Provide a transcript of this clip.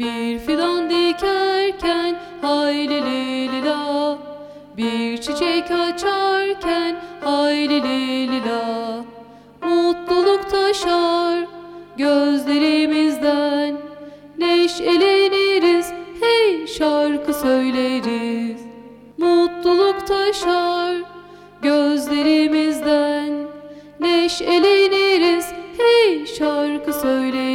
Bir fidan dikerken hayli li la. Bir çiçek açarken hayli li la. Mutluluk taşar gözlerimizden. Neşeleniriz hey şarkı söyleriz. Mutluluk taşar gözlerimizden. Neşeleniriz hey şarkı söyleriz.